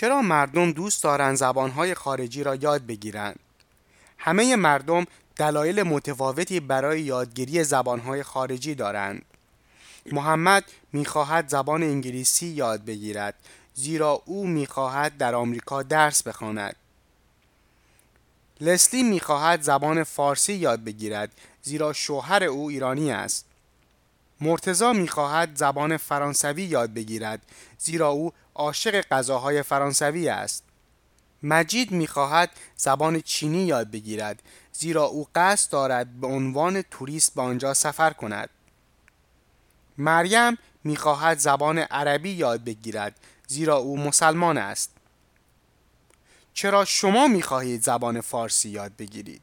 چرا مردم دوست دارند زبانهای خارجی را یاد بگیرند؟ همه مردم دلایل متفاوتی برای یادگیری زبانهای خارجی دارند. محمد می‌خواهد زبان انگلیسی یاد بگیرد زیرا او می‌خواهد در آمریکا درس بخواند. لسلی می‌خواهد زبان فارسی یاد بگیرد زیرا شوهر او ایرانی است. مرتزا می‌خواهد زبان فرانسوی یاد بگیرد زیرا او عاشق غذاهای فرانسوی است. مجید می‌خواهد زبان چینی یاد بگیرد زیرا او قصد دارد به عنوان توریست به آنجا سفر کند. مریم می‌خواهد زبان عربی یاد بگیرد زیرا او مسلمان است. چرا شما می‌خواهید زبان فارسی یاد بگیرید؟